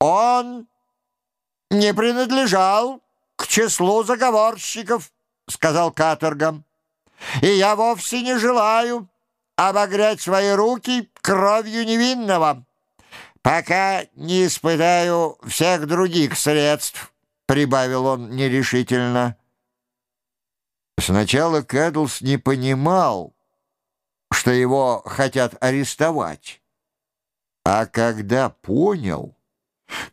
Он не принадлежал к числу заговорщиков, сказал Каторга. И я вовсе не желаю обогрять свои руки кровью невинного, пока не испытаю всех других средств, прибавил он нерешительно. Сначала Кэдлс не понимал, что его хотят арестовать. А когда понял,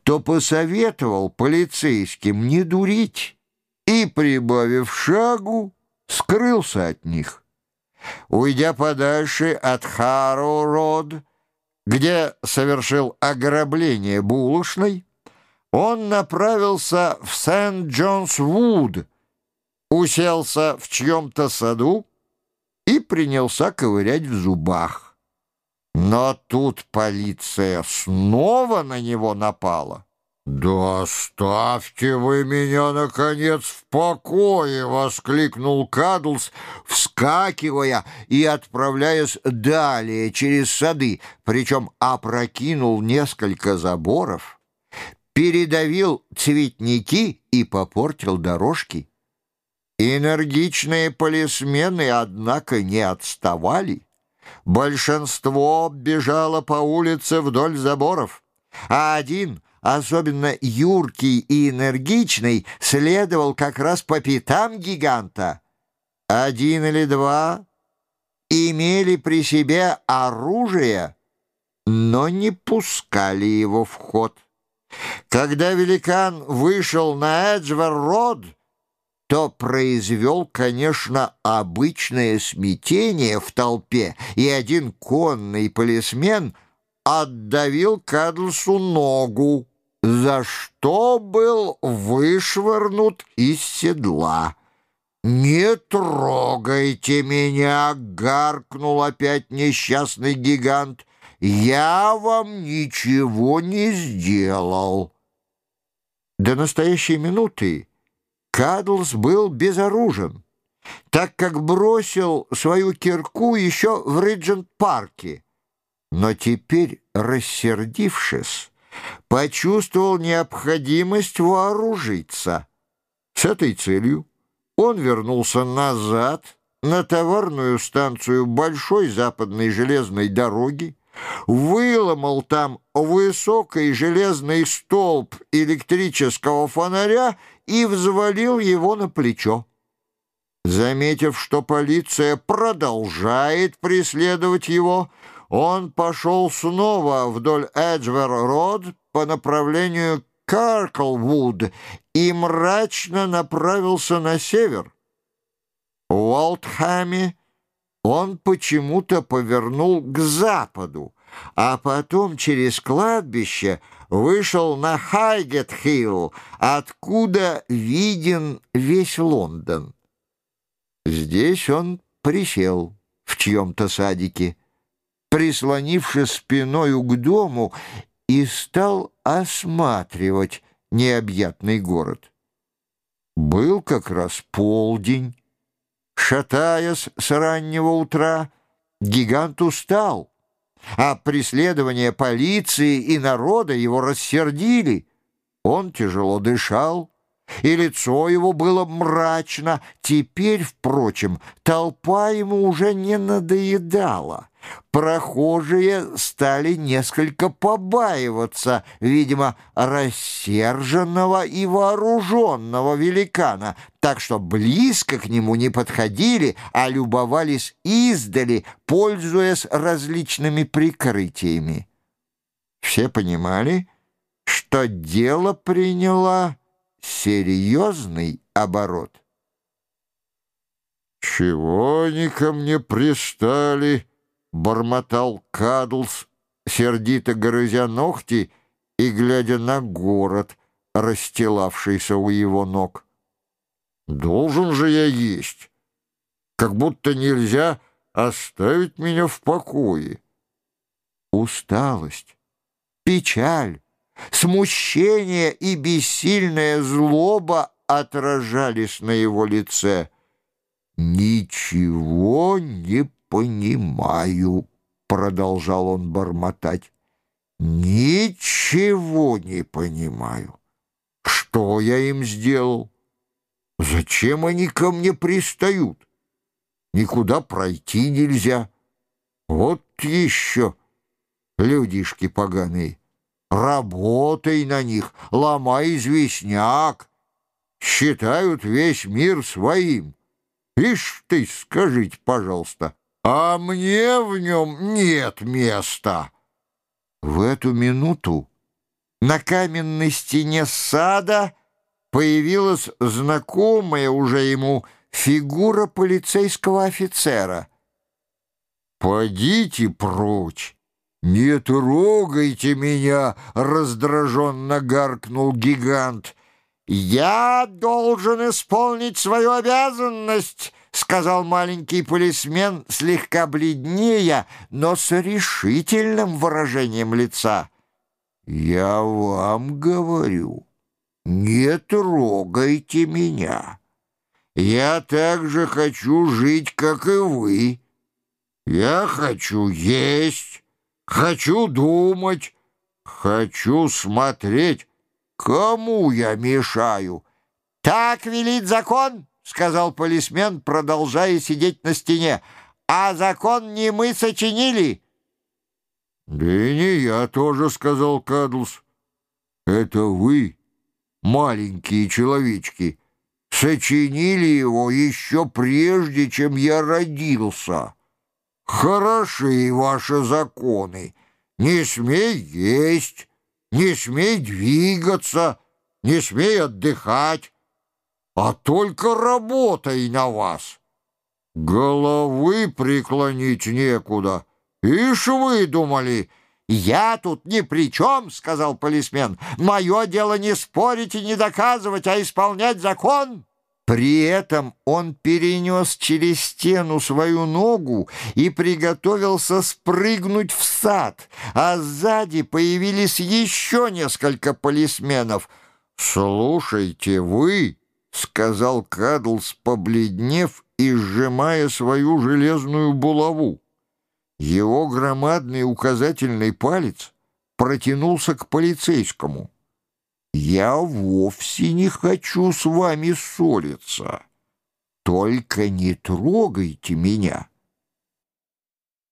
то посоветовал полицейским не дурить и, прибавив шагу, скрылся от них. Уйдя подальше от Харроу-Род, где совершил ограбление булочной, он направился в Сент-Джонс-Вуд, уселся в чьем-то саду и принялся ковырять в зубах. Но тут полиция снова на него напала. «Да оставьте вы меня, наконец, в покое!» — воскликнул Кадлс, вскакивая и отправляясь далее через сады, причем опрокинул несколько заборов, передавил цветники и попортил дорожки. Энергичные полисмены, однако, не отставали. Большинство бежало по улице вдоль заборов, а один, особенно юркий и энергичный, следовал как раз по пятам гиганта. Один или два имели при себе оружие, но не пускали его в ход. Когда великан вышел на Эджвер-Род, то произвел, конечно, обычное смятение в толпе, и один конный полисмен отдавил Кадлсу ногу, за что был вышвырнут из седла. «Не трогайте меня!» — гаркнул опять несчастный гигант. «Я вам ничего не сделал». До настоящей минуты Кадлс был безоружен, так как бросил свою кирку еще в Риджент-парке. Но теперь, рассердившись, почувствовал необходимость вооружиться. С этой целью он вернулся назад на товарную станцию Большой западной железной дороги, выломал там высокий железный столб электрического фонаря и взвалил его на плечо. Заметив, что полиция продолжает преследовать его, он пошел снова вдоль Эджвер-Род по направлению Карклвуд и мрачно направился на север. В Уолтхаме он почему-то повернул к западу, а потом через кладбище вышел на Хайгет-Хилл, откуда виден весь Лондон. Здесь он присел в чьем-то садике, прислонившись спиною к дому, и стал осматривать необъятный город. Был как раз полдень. Шатаясь с раннего утра, гигант устал — а преследование полиции и народа его рассердили. Он тяжело дышал, и лицо его было мрачно. Теперь, впрочем, толпа ему уже не надоедала. Прохожие стали несколько побаиваться, видимо, рассерженного и вооруженного великана, так что близко к нему не подходили, а любовались издали, пользуясь различными прикрытиями. Все понимали, что дело приняло серьезный оборот. «Чего они ко мне пристали?» — бормотал Кадлс, сердито грызя ногти и глядя на город, расстилавшийся у его ног. «Должен же я есть, как будто нельзя оставить меня в покое». Усталость, печаль, смущение и бессильная злоба отражались на его лице. «Ничего не понимаю», — продолжал он бормотать. Ничего не понимаю. Что я им сделал? Зачем они ко мне пристают? Никуда пройти нельзя. Вот еще людишки поганые. Работай на них, ломай известняк. Считают весь мир своим. Ишь ты, скажите, пожалуйста, а мне в нем нет места. В эту минуту на каменной стене сада появилась знакомая уже ему фигура полицейского офицера. «Подите прочь! Не трогайте меня!» — раздраженно гаркнул гигант. «Я должен исполнить свою обязанность!» — сказал маленький полисмен, слегка бледнее, но с решительным выражением лица. «Я вам говорю, не трогайте меня. Я так же хочу жить, как и вы. Я хочу есть, хочу думать, хочу смотреть, кому я мешаю. Так велит закон!» — сказал полисмен, продолжая сидеть на стене. «А закон не мы сочинили». «Да и не я тоже», — сказал Кадлс. «Это вы, маленькие человечки, сочинили его еще прежде, чем я родился. Хороши ваши законы. Не смей есть, не смей двигаться, не смей отдыхать» а только работай на вас. Головы преклонить некуда. Ишь вы думали, «Я тут ни при чем», — сказал полисмен. «Мое дело не спорить и не доказывать, а исполнять закон». При этом он перенес через стену свою ногу и приготовился спрыгнуть в сад, а сзади появились еще несколько полисменов. «Слушайте, вы...» — сказал Кадлс, побледнев и сжимая свою железную булаву. Его громадный указательный палец протянулся к полицейскому. «Я вовсе не хочу с вами ссориться. Только не трогайте меня».